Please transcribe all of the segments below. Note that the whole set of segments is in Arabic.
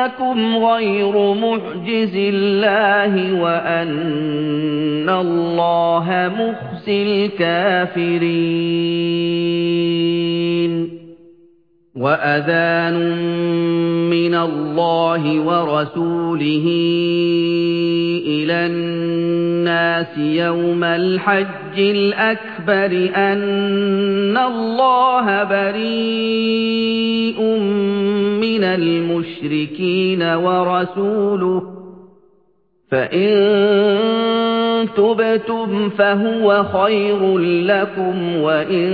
أَنَّكُمْ غَيْرُ مُعْجِزِي اللَّهِ وَأَنَّ اللَّهَ مُخْزِي الْكَافِرِينَ وَأَذَانٌ مِّنَ اللَّهِ وَرَسُولِهِ إِلَى النَّاسِ يَوْمَ الْحَجِّ الْأَكْبَرِ أَنَّ اللَّهَ بَرِيءٌ مِّنَ الْمُشْرِكِينَ وَرَسُولُهُ فَإِن تُبْتُمْ فَهُوَ خَيْرٌ لَّكُمْ وَإِن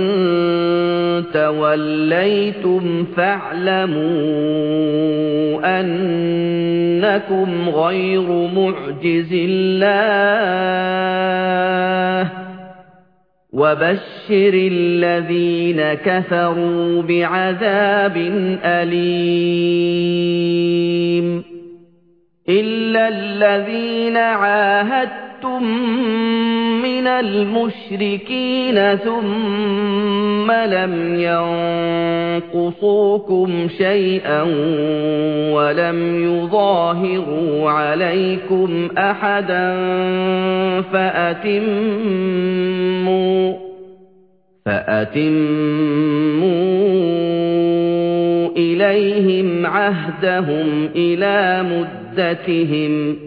تَوَلَّيْتُمْ فَاعْلَمُوا أَنَّكُمْ غَيْرُ مُعْجِزِي اللَّهِ وَبَشِّرِ الَّذِينَ كَفَرُوا بِعَذَابٍ أَلِيمٍ إِلَّا الَّذِينَ عَاهَدتُّم مِّنَ الْمُشْرِكِينَ ثُمَّ لَمْ يَنقُصُوكُمْ شَيْئًا وَلَمْ يُظَاهِرُوا عَلَيْكُمْ أَحَدًا فَأَتِمُّوا فَأَتِمُّوا إِلَيْهِمْ عَهْدَهُمْ إِلَى مُدَّتِهِمْ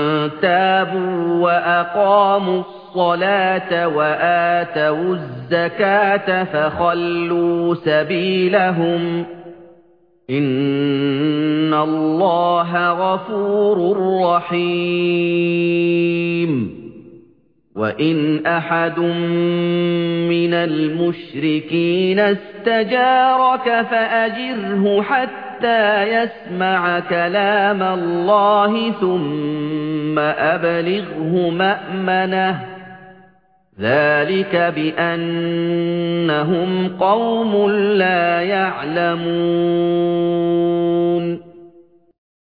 تَابُوا وَأَقَامُوا الصَّلَاةَ وَآتَوُا الزَّكَاةَ فَخَلُّوا سَبِيلَهُمْ ۚ. إِنَّ اللَّهَ غَفُورٌ رَّحِيمٌ. وَإِنْ أَحَدٌ مِّنَ الْمُشْرِكِينَ اسْتَجَارَكَ فَأَجِرْهُ حَتَّىٰ يَسْمَعَ كَلَامَ اللَّهِ ثُمَّ أَبْلِغْهُ مَأْمَنَهُ ۚ. ذَٰلِكَ بِأَنَّهُمْ قَوْمٌ لَّا يَعْلَمُونَ.